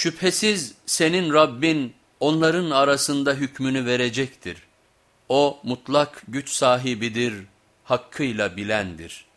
Şüphesiz senin Rabbin onların arasında hükmünü verecektir. O mutlak güç sahibidir, hakkıyla bilendir.''